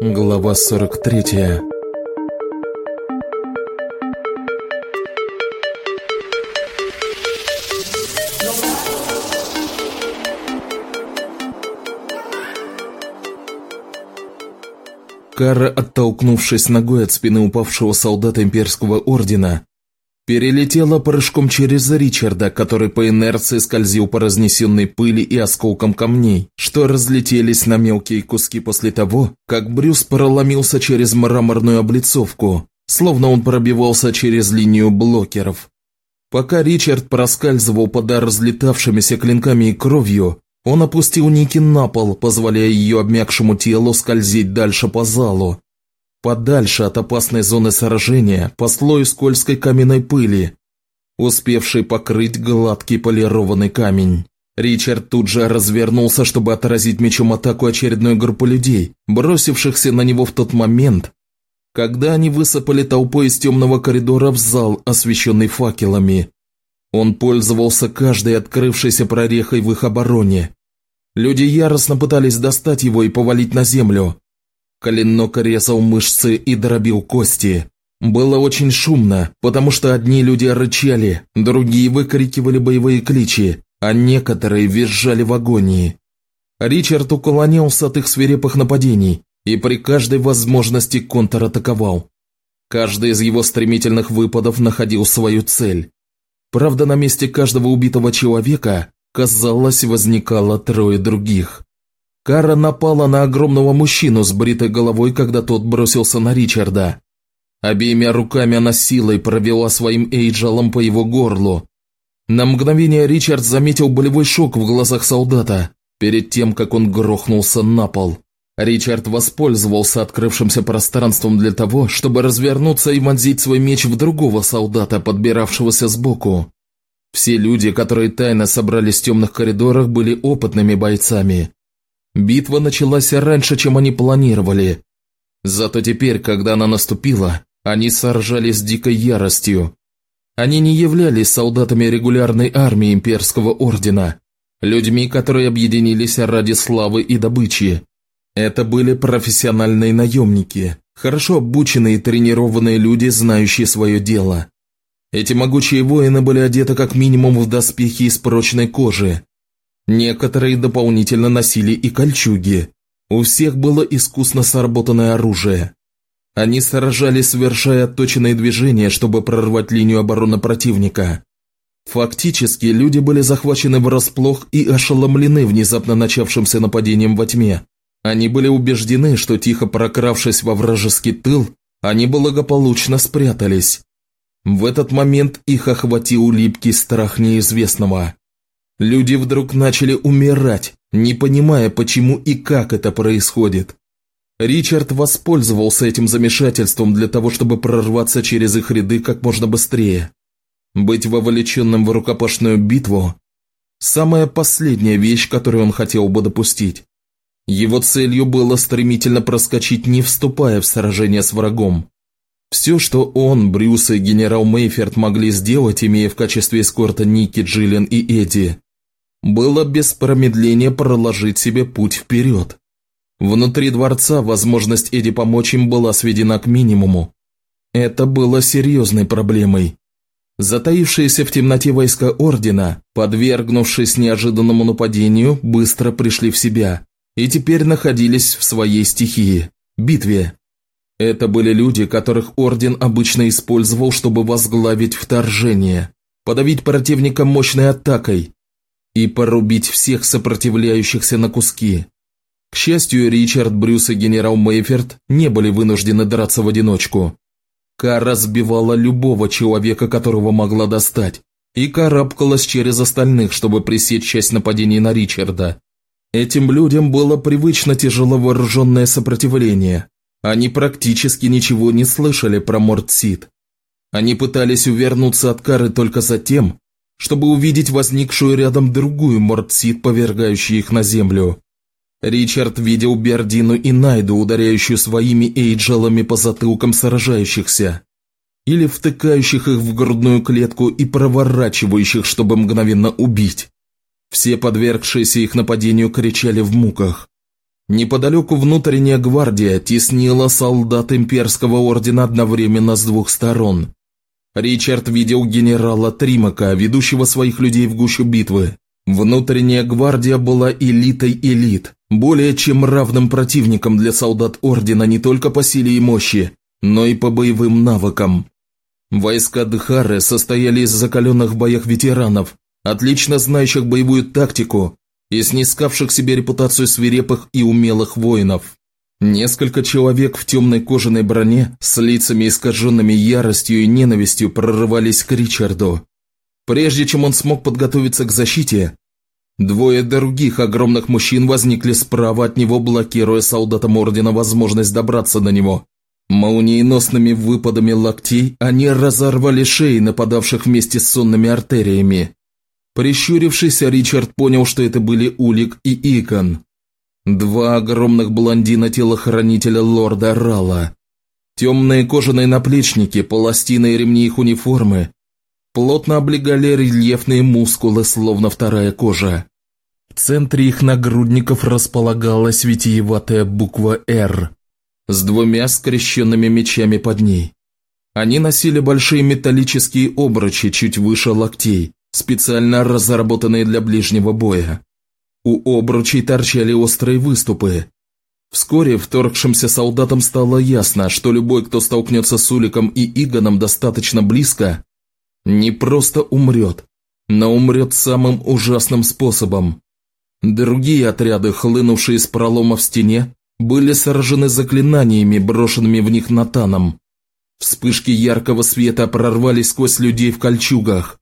Глава 43 Кара, оттолкнувшись ногой от спины упавшего солдата имперского ордена, перелетела прыжком через Ричарда, который по инерции скользил по разнесенной пыли и осколкам камней, что разлетелись на мелкие куски после того, как Брюс проломился через мраморную облицовку, словно он пробивался через линию блокеров. Пока Ричард проскальзывал под разлетавшимися клинками и кровью, он опустил Ники на пол, позволяя ее обмякшему телу скользить дальше по залу. Подальше от опасной зоны сражения, по слою скользкой каменной пыли, успевшей покрыть гладкий полированный камень. Ричард тут же развернулся, чтобы отразить мечом атаку очередной группы людей, бросившихся на него в тот момент, когда они высыпали толпой из темного коридора в зал, освещенный факелами. Он пользовался каждой открывшейся прорехой в их обороне. Люди яростно пытались достать его и повалить на землю. Коленок резал мышцы и дробил кости. Было очень шумно, потому что одни люди рычали, другие выкрикивали боевые кличи, а некоторые визжали в агонии. Ричард уклонялся от их свирепых нападений и при каждой возможности контратаковал. Каждый из его стремительных выпадов находил свою цель. Правда, на месте каждого убитого человека, казалось, возникало трое других. Кара напала на огромного мужчину с бритой головой, когда тот бросился на Ричарда. Обеими руками она силой провела своим эйджалом по его горлу. На мгновение Ричард заметил болевой шок в глазах солдата, перед тем, как он грохнулся на пол. Ричард воспользовался открывшимся пространством для того, чтобы развернуться и вонзить свой меч в другого солдата, подбиравшегося сбоку. Все люди, которые тайно собрались в темных коридорах, были опытными бойцами. Битва началась раньше, чем они планировали. Зато теперь, когда она наступила, они сражались с дикой яростью. Они не являлись солдатами регулярной армии имперского ордена, людьми, которые объединились ради славы и добычи. Это были профессиональные наемники, хорошо обученные и тренированные люди, знающие свое дело. Эти могучие воины были одеты как минимум в доспехи из прочной кожи. Некоторые дополнительно носили и кольчуги. У всех было искусно сработанное оружие. Они сражались, совершая отточенные движения, чтобы прорвать линию обороны противника. Фактически, люди были захвачены врасплох и ошеломлены внезапно начавшимся нападением во тьме. Они были убеждены, что тихо прокравшись во вражеский тыл, они благополучно спрятались. В этот момент их охватил липкий страх неизвестного. Люди вдруг начали умирать, не понимая, почему и как это происходит. Ричард воспользовался этим замешательством для того, чтобы прорваться через их ряды как можно быстрее. Быть вовлеченным в рукопашную битву – самая последняя вещь, которую он хотел бы допустить. Его целью было стремительно проскочить, не вступая в сражение с врагом. Все, что он, Брюс и генерал Мейферт могли сделать, имея в качестве эскорта Ники, Джиллен и Эдди, было без промедления проложить себе путь вперед. Внутри дворца возможность Эдди помочь им была сведена к минимуму. Это было серьезной проблемой. Затаившиеся в темноте войска Ордена, подвергнувшись неожиданному нападению, быстро пришли в себя и теперь находились в своей стихии – битве. Это были люди, которых Орден обычно использовал, чтобы возглавить вторжение, подавить противника мощной атакой и порубить всех сопротивляющихся на куски. К счастью, Ричард, Брюс и генерал Мейферт не были вынуждены драться в одиночку. Кара сбивала любого человека, которого могла достать, и карабкалась через остальных, чтобы пресечь часть нападений на Ричарда. Этим людям было привычно тяжело вооруженное сопротивление. Они практически ничего не слышали про Мортсид. Они пытались увернуться от кары только за тем, чтобы увидеть возникшую рядом другую Мортсид, повергающую их на землю. Ричард видел Бердину и Найду, ударяющую своими эйджелами по затылкам сражающихся, или втыкающих их в грудную клетку и проворачивающих, чтобы мгновенно убить. Все подвергшиеся их нападению кричали в муках. Неподалеку внутренняя гвардия теснила солдат имперского ордена одновременно с двух сторон. Ричард видел генерала Тримака, ведущего своих людей в гущу битвы. Внутренняя гвардия была элитой элит, более чем равным противником для солдат Ордена не только по силе и мощи, но и по боевым навыкам. Войска Дхары состояли из закаленных в боях ветеранов, отлично знающих боевую тактику и снискавших себе репутацию свирепых и умелых воинов. Несколько человек в темной кожаной броне с лицами искаженными яростью и ненавистью прорывались к Ричарду. Прежде чем он смог подготовиться к защите, двое других огромных мужчин возникли справа от него, блокируя солдатам Ордена возможность добраться до него. Молниеносными выпадами локтей они разорвали шеи нападавших вместе с сонными артериями. Прищурившись, Ричард понял, что это были Улик и Икон. Два огромных блондина-телохранителя лорда Рала. Темные кожаные наплечники, пластины и ремни их униформы плотно облегали рельефные мускулы, словно вторая кожа. В центре их нагрудников располагалась витиеватая буква «Р» с двумя скрещенными мечами под ней. Они носили большие металлические обручи чуть выше локтей, специально разработанные для ближнего боя. У обручей торчали острые выступы. Вскоре вторгшимся солдатам стало ясно, что любой, кто столкнется с Уликом и Игоном достаточно близко, не просто умрет, но умрет самым ужасным способом. Другие отряды, хлынувшие из пролома в стене, были сражены заклинаниями, брошенными в них Натаном. Вспышки яркого света прорвались сквозь людей в кольчугах,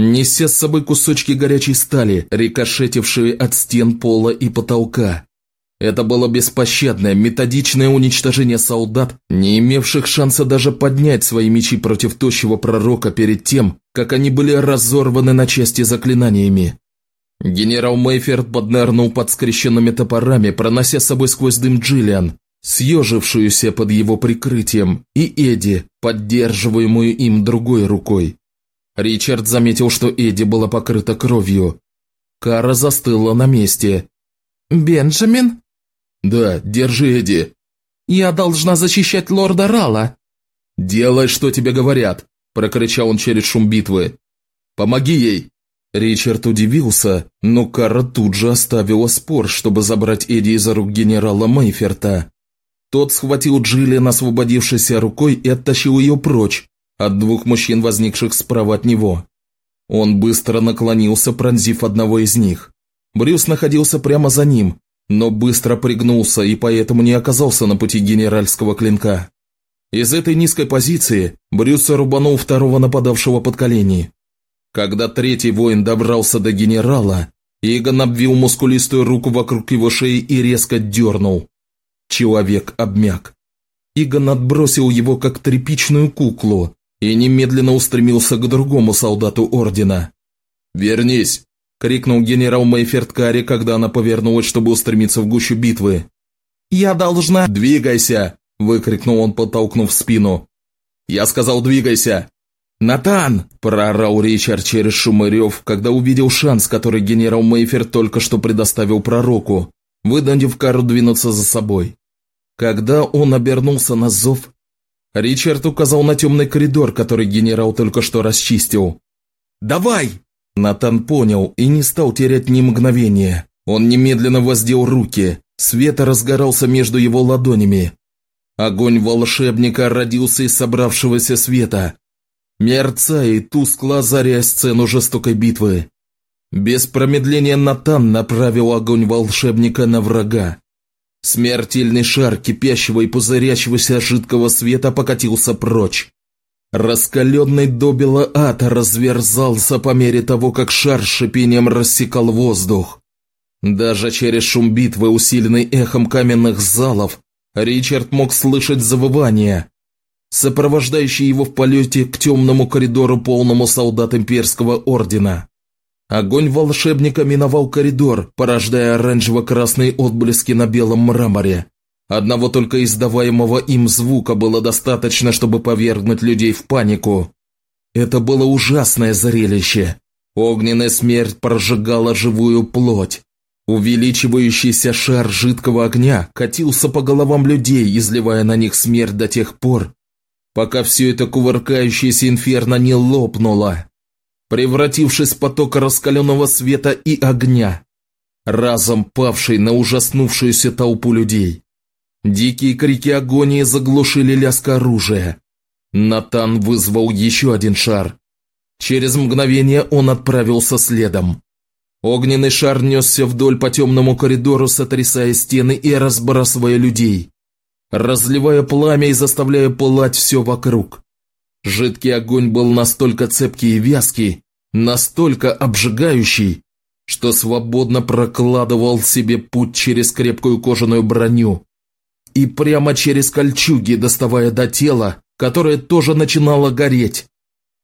неся с собой кусочки горячей стали, рикошетившие от стен пола и потолка. Это было беспощадное, методичное уничтожение солдат, не имевших шанса даже поднять свои мечи против тощего пророка перед тем, как они были разорваны на части заклинаниями. Генерал Мейферд поднырнул под скрещенными топорами, пронося с собой сквозь дым Джиллиан, съежившуюся под его прикрытием, и Эдди, поддерживаемую им другой рукой. Ричард заметил, что Эдди была покрыта кровью. Кара застыла на месте. «Бенджамин?» «Да, держи, Эдди». «Я должна защищать лорда Рала». «Делай, что тебе говорят», – прокричал он через шум битвы. «Помоги ей!» Ричард удивился, но Кара тут же оставила спор, чтобы забрать Эдди из рук генерала Мейферта. Тот схватил Джиллиан, освободившейся рукой, и оттащил ее прочь, от двух мужчин, возникших справа от него. Он быстро наклонился, пронзив одного из них. Брюс находился прямо за ним, но быстро пригнулся и поэтому не оказался на пути генеральского клинка. Из этой низкой позиции Брюс рубанул второго нападавшего под колени. Когда третий воин добрался до генерала, Игон обвил мускулистую руку вокруг его шеи и резко дернул. Человек обмяк. Игон отбросил его как тряпичную куклу, и немедленно устремился к другому солдату Ордена. «Вернись!» – крикнул генерал Мейферт Карри, когда она повернулась, чтобы устремиться в гущу битвы. «Я должна...» «Двигайся!» – выкрикнул он, подтолкнув спину. «Я сказал, двигайся!» «Натан!» – проорал Ричард через шум и рев, когда увидел шанс, который генерал Мейферт только что предоставил пророку, вынудив Кару двинуться за собой. Когда он обернулся на зов, Ричард указал на темный коридор, который генерал только что расчистил. «Давай!» Натан понял и не стал терять ни мгновения. Он немедленно воздел руки. Свет разгорался между его ладонями. Огонь волшебника родился из собравшегося света. Мерцая и тускло озаряя сцену жестокой битвы. Без промедления Натан направил огонь волшебника на врага. Смертельный шар кипящего и пузырящегося жидкого света покатился прочь. Раскаленный добело ад разверзался по мере того, как шар шипением рассекал воздух. Даже через шум битвы, усиленный эхом каменных залов, Ричард мог слышать завывания, сопровождающие его в полете к темному коридору, полному солдат имперского ордена. Огонь волшебника миновал коридор, порождая оранжево-красные отблески на белом мраморе. Одного только издаваемого им звука было достаточно, чтобы повергнуть людей в панику. Это было ужасное зрелище. Огненная смерть прожигала живую плоть. Увеличивающийся шар жидкого огня катился по головам людей, изливая на них смерть до тех пор, пока все это кувыркающееся инферно не лопнуло, превратившись в поток раскаленного света и огня, разом павший на ужаснувшуюся толпу людей. Дикие крики агонии заглушили лязг оружия. Натан вызвал еще один шар. Через мгновение он отправился следом. Огненный шар несся вдоль по темному коридору, сотрясая стены и разбрасывая людей, разливая пламя и заставляя пылать все вокруг. Жидкий огонь был настолько цепкий и вязкий, настолько обжигающий, что свободно прокладывал себе путь через крепкую кожаную броню и прямо через кольчуги, доставая до тела, которое тоже начинало гореть.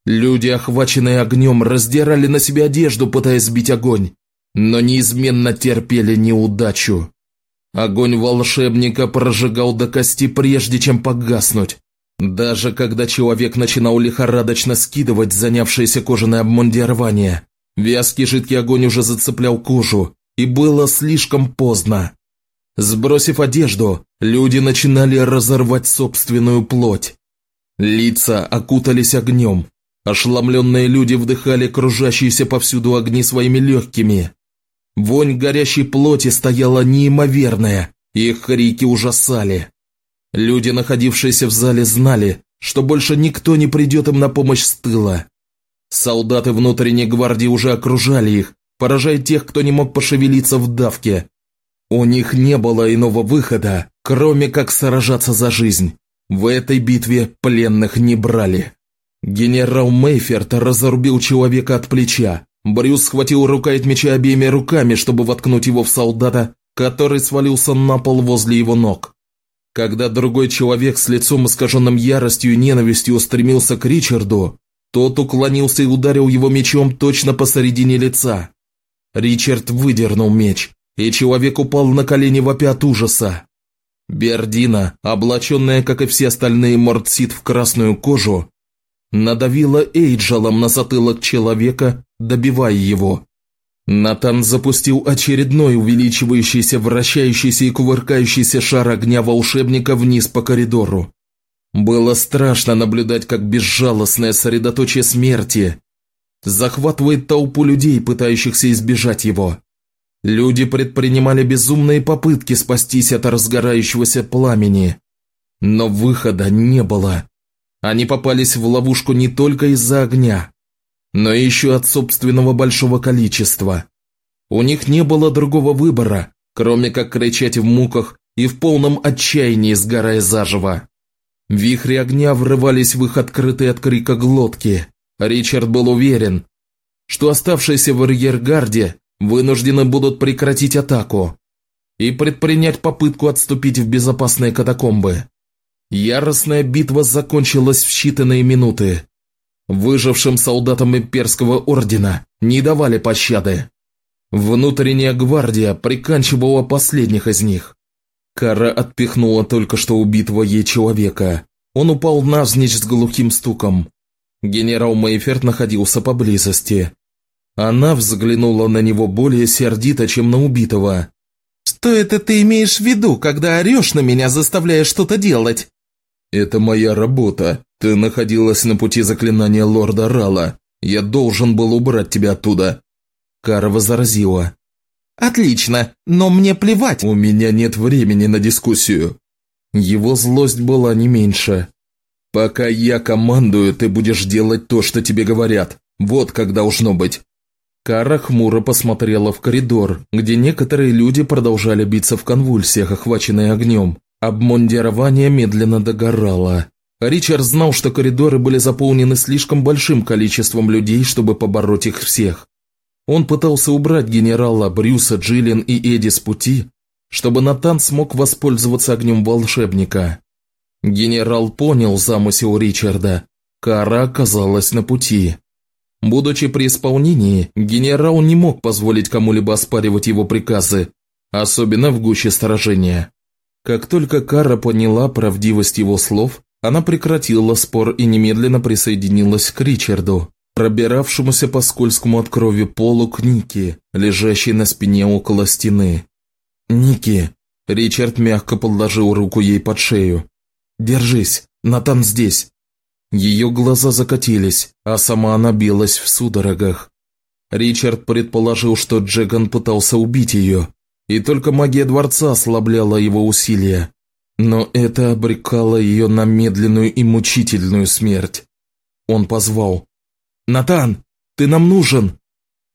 Люди, охваченные огнем, раздирали на себе одежду, пытаясь сбить огонь, но неизменно терпели неудачу. Огонь волшебника прожигал до кости, прежде чем погаснуть. Даже когда человек начинал лихорадочно скидывать занявшееся кожаное обмундирование, вязкий жидкий огонь уже зацеплял кожу, и было слишком поздно. Сбросив одежду, люди начинали разорвать собственную плоть. Лица окутались огнем, Ошеломленные люди вдыхали кружащиеся повсюду огни своими легкими. Вонь горящей плоти стояла неимоверная, и их крики ужасали. Люди, находившиеся в зале, знали, что больше никто не придет им на помощь с тыла. Солдаты внутренней гвардии уже окружали их, поражая тех, кто не мог пошевелиться в давке. У них не было иного выхода, кроме как сражаться за жизнь. В этой битве пленных не брали. Генерал Мейферт разорубил человека от плеча. Брюс схватил рукоять меча обеими руками, чтобы воткнуть его в солдата, который свалился на пол возле его ног. Когда другой человек с лицом искаженным яростью и ненавистью устремился к Ричарду, тот уклонился и ударил его мечом точно посередине лица. Ричард выдернул меч, и человек упал на колени вопя от ужаса. Бердина, облаченная, как и все остальные мордсит в красную кожу, надавила Эйджалом на затылок человека, добивая его. Натан запустил очередной увеличивающийся, вращающийся и кувыркающийся шар огня волшебника вниз по коридору. Было страшно наблюдать, как безжалостное средоточие смерти захватывает толпу людей, пытающихся избежать его. Люди предпринимали безумные попытки спастись от разгорающегося пламени, но выхода не было. Они попались в ловушку не только из-за огня, но еще от собственного большого количества. У них не было другого выбора, кроме как кричать в муках и в полном отчаянии, сгорая заживо. Вихри огня врывались в их открытые от крика глотки. Ричард был уверен, что оставшиеся в арьергарде вынуждены будут прекратить атаку и предпринять попытку отступить в безопасные катакомбы. Яростная битва закончилась в считанные минуты. Выжившим солдатам имперского ордена не давали пощады. Внутренняя гвардия приканчивала последних из них. Кара отпихнула только что убитого ей человека. Он упал навзничь с глухим стуком. Генерал Мейферт находился поблизости. Она взглянула на него более сердито, чем на убитого. «Что это ты имеешь в виду, когда орешь на меня, заставляя что-то делать?» «Это моя работа. Ты находилась на пути заклинания лорда Рала. Я должен был убрать тебя оттуда». Кара возразила. «Отлично, но мне плевать». «У меня нет времени на дискуссию». Его злость была не меньше. «Пока я командую, ты будешь делать то, что тебе говорят. Вот как должно быть». Кара хмуро посмотрела в коридор, где некоторые люди продолжали биться в конвульсиях, охваченные огнем. Обмундирование медленно догорало. Ричард знал, что коридоры были заполнены слишком большим количеством людей, чтобы побороть их всех. Он пытался убрать генерала Брюса, Джиллин и Эдди с пути, чтобы Натан смог воспользоваться огнем волшебника. Генерал понял замысел Ричарда. Кара оказалась на пути. Будучи при исполнении, генерал не мог позволить кому-либо оспаривать его приказы, особенно в гуще сражения. Как только Кара поняла правдивость его слов, она прекратила спор и немедленно присоединилась к Ричарду. пробиравшемуся по скользкому от крови полу к Нике, лежащей на спине около стены. «Ники!» – Ричард мягко подложил руку ей под шею. «Держись, Натан здесь!» Ее глаза закатились, а сама она билась в судорогах. Ричард предположил, что Джеган пытался убить ее, и только магия дворца ослабляла его усилия. Но это обрекало ее на медленную и мучительную смерть. Он позвал. «Натан, ты нам нужен!»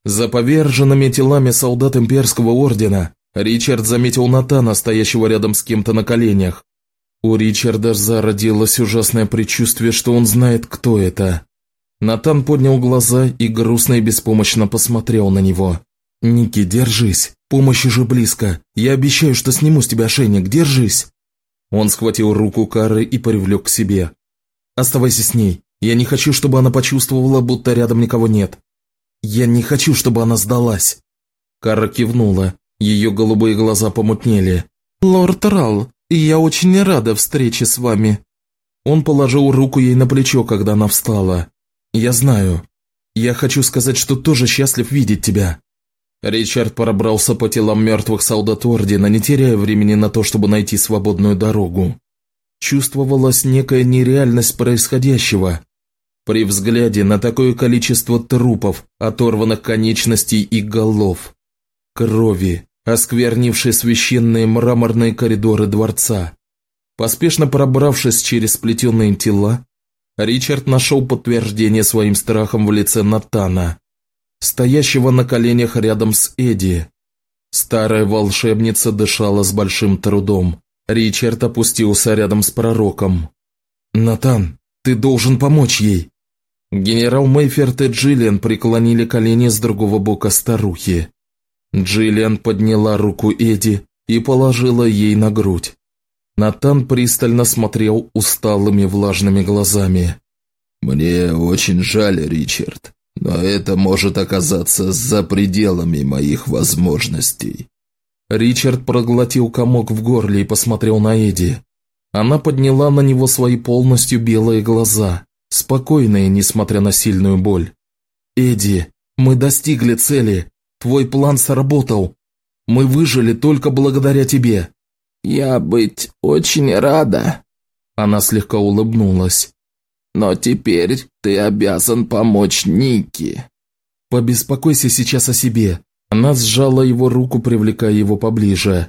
За поверженными телами солдат имперского ордена Ричард заметил Натана, стоящего рядом с кем-то на коленях. У Ричарда зародилось ужасное предчувствие, что он знает, кто это. Натан поднял глаза и грустно и беспомощно посмотрел на него. «Ники, держись, помощь уже близко. Я обещаю, что сниму с тебя ошейник, держись!» Он схватил руку Кары и привлек к себе. «Оставайся с ней. Я не хочу, чтобы она почувствовала, будто рядом никого нет. Я не хочу, чтобы она сдалась». Кара кивнула. Ее голубые глаза помутнели. «Лорд Рал, я очень рада встрече с вами». Он положил руку ей на плечо, когда она встала. «Я знаю. Я хочу сказать, что тоже счастлив видеть тебя». Ричард пробрался по телам мертвых солдат Ордена, не теряя времени на то, чтобы найти свободную дорогу. Чувствовалась некая нереальность происходящего. При взгляде на такое количество трупов, оторванных конечностей и голов, крови, осквернившей священные мраморные коридоры дворца. Поспешно пробравшись через сплетенные тела, Ричард нашел подтверждение своим страхом в лице Натана, стоящего на коленях рядом с Эдди. Старая волшебница дышала с большим трудом. Ричард опустился рядом с пророком. «Натан, ты должен помочь ей!» Генерал Мейферт и Джиллиан преклонили колени с другого бока старухи. Джиллиан подняла руку Эдди и положила ей на грудь. Натан пристально смотрел усталыми влажными глазами. «Мне очень жаль, Ричард, но это может оказаться за пределами моих возможностей». Ричард проглотил комок в горле и посмотрел на Эдди. Она подняла на него свои полностью белые глаза, спокойные, несмотря на сильную боль. «Эдди, мы достигли цели. Твой план сработал. Мы выжили только благодаря тебе». «Я быть очень рада». Она слегка улыбнулась. «Но теперь ты обязан помочь Нике». «Побеспокойся сейчас о себе». Она сжала его руку, привлекая его поближе.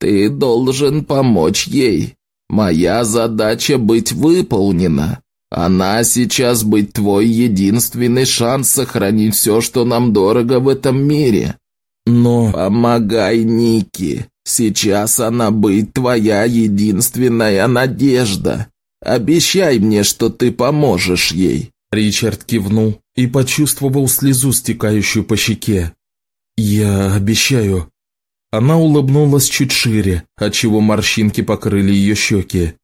«Ты должен помочь ей. Моя задача быть выполнена. Она сейчас быть твой единственный шанс сохранить все, что нам дорого в этом мире. Но... Помогай Нике. Сейчас она быть твоя единственная надежда. Обещай мне, что ты поможешь ей». Ричард кивнул и почувствовал слезу, стекающую по щеке. «Я обещаю». Она улыбнулась чуть шире, отчего морщинки покрыли ее щеки.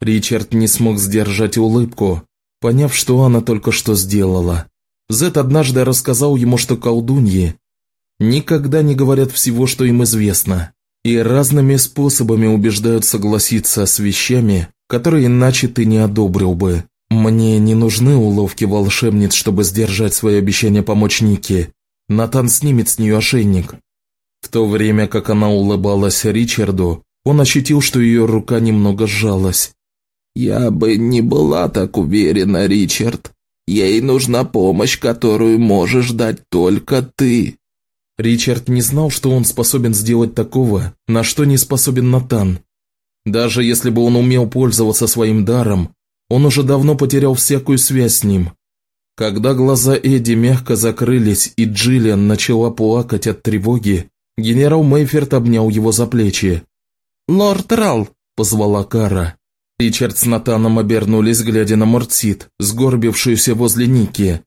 Ричард не смог сдержать улыбку, поняв, что она только что сделала. Зет однажды рассказал ему, что колдуньи никогда не говорят всего, что им известно, и разными способами убеждают согласиться с вещами, которые иначе ты не одобрил бы. Мне не нужны уловки волшебниц, чтобы сдержать свое обещание помочь Нике. Натан снимет с нее ошейник. В то время, как она улыбалась Ричарду, он ощутил, что ее рука немного сжалась. «Я бы не была так уверена, Ричард. Ей нужна помощь, которую можешь дать только ты». Ричард не знал, что он способен сделать такого, на что не способен Натан. Даже если бы он умел пользоваться своим даром, он уже давно потерял всякую связь с ним. Когда глаза Эдди мягко закрылись и Джиллиан начала плакать от тревоги, генерал Мейферт обнял его за плечи. «Лорд Рал!» – позвала Кара. Ричард с Натаном обернулись, глядя на Мурцит, сгорбившуюся возле Ники.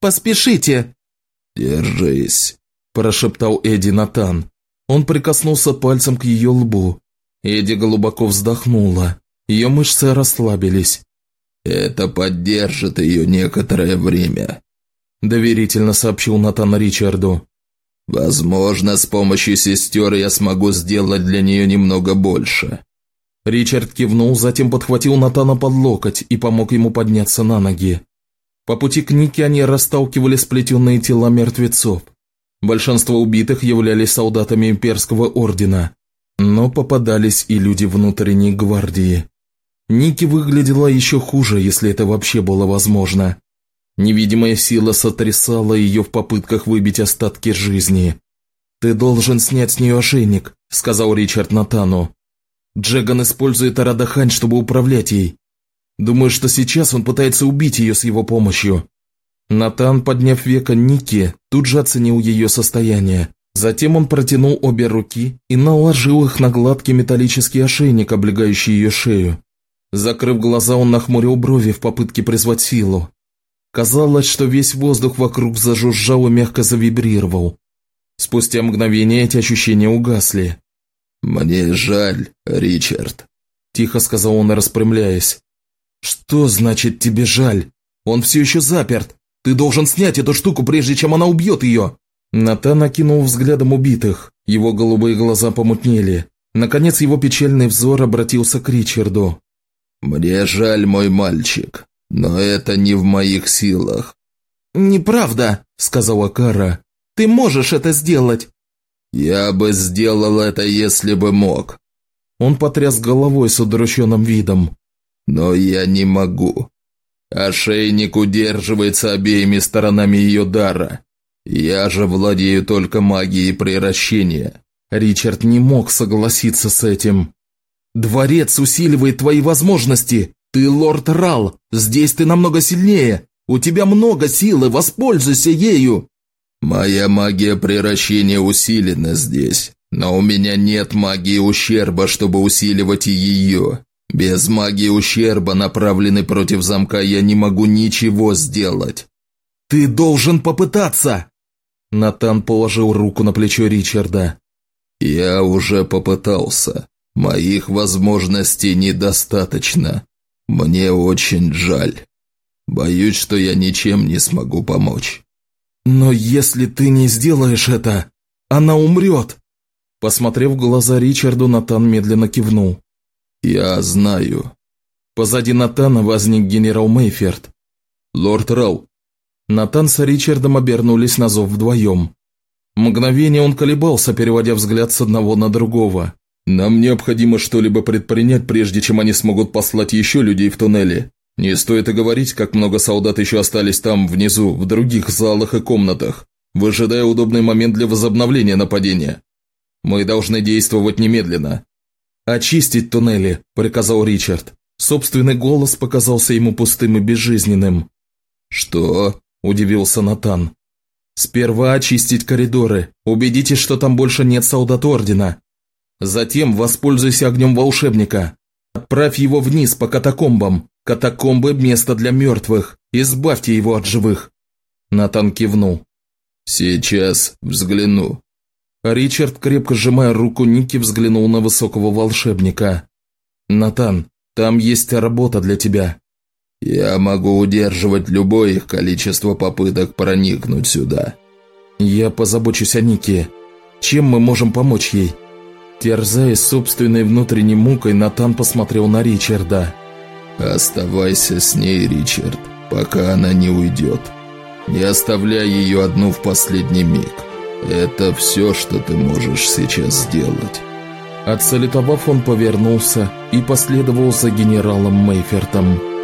«Поспешите!» «Держись!» – прошептал Эдди Натан. Он прикоснулся пальцем к ее лбу. Эдди глубоко вздохнула. Ее мышцы расслабились. «Это поддержит ее некоторое время», – доверительно сообщил Натан Ричарду. «Возможно, с помощью сестер я смогу сделать для нее немного больше. Ричард кивнул, затем подхватил Натана под локоть и помог ему подняться на ноги. По пути к Нике они расталкивали сплетенные тела мертвецов. Большинство убитых являлись солдатами имперского ордена, но попадались и люди внутренней гвардии. Ники выглядела еще хуже, если это вообще было возможно. Невидимая сила сотрясала ее в попытках выбить остатки жизни. «Ты должен снять с нее ошейник», – сказал Ричард Натану. «Джеган использует Арадахань, чтобы управлять ей. Думаю, что сейчас он пытается убить ее с его помощью». Натан, подняв века Ники, тут же оценил ее состояние. Затем он протянул обе руки и наложил их на гладкий металлический ошейник, облегающий ее шею. Закрыв глаза, он нахмурил брови в попытке призвать силу. Казалось, что весь воздух вокруг зажужжал и мягко завибрировал. Спустя мгновение эти ощущения угасли. «Мне жаль, Ричард», – тихо сказал он, распрямляясь. «Что значит тебе жаль? Он все еще заперт. Ты должен снять эту штуку, прежде чем она убьет ее!» Натан накинул взглядом убитых. Его голубые глаза помутнели. Наконец его печальный взор обратился к Ричарду. «Мне жаль, мой мальчик, но это не в моих силах». «Неправда», — сказала Кара. «Ты можешь это сделать». «Я бы сделал это, если бы мог». Он потряс головой с удрученным видом. «Но я не могу. Ошейник удерживается обеими сторонами ее дара. Я же владею только магией превращения». Ричард не мог согласиться с этим. Дворец усиливает твои возможности. Ты лорд Рал. Здесь ты намного сильнее. У тебя много силы, воспользуйся ею. Моя магия превращения усилена здесь, но у меня нет магии ущерба, чтобы усиливать ее. Без магии ущерба, направленной против замка, я не могу ничего сделать. Ты должен попытаться. Натан положил руку на плечо Ричарда. Я уже попытался. Моих возможностей недостаточно. Мне очень жаль. Боюсь, что я ничем не смогу помочь. Но если ты не сделаешь это, она умрет. Посмотрев в глаза Ричарду, Натан медленно кивнул. «Я знаю». Позади Натана возник генерал Мейферт. «Лорд Рау». Натан с Ричардом обернулись на зов вдвоем. Мгновение он колебался, переводя взгляд с одного на другого. Нам необходимо что-либо предпринять, прежде чем они смогут послать еще людей в туннели. Не стоит и говорить, как много солдат еще остались там, внизу, в других залах и комнатах, выжидая удобный момент для возобновления нападения. Мы должны действовать немедленно. «Очистить туннели», – приказал Ричард. Собственный голос показался ему пустым и безжизненным. «Что?» – удивился Натан. «Сперва очистить коридоры. Убедитесь, что там больше нет солдат Ордена. Затем воспользуйся огнем волшебника. Отправь его вниз по катакомбам. Катакомбы – место для мертвых. Избавьте его от живых». Натан кивнул. «Сейчас взгляну». Ричард, крепко сжимая руку Ники, взглянул на высокого волшебника. «Натан, там есть работа для тебя». «Я могу удерживать любое их количество попыток проникнуть сюда». «Я позабочусь о Нике. Чем мы можем помочь ей?» Терзаясь собственной внутренней мукой, Натан посмотрел на Ричарда. «Оставайся с ней, Ричард, пока она не уйдет. Не оставляй ее одну в последний миг. Это все, что ты можешь сейчас сделать». Отсалютовав, он повернулся и последовал за генералом Мейфертом.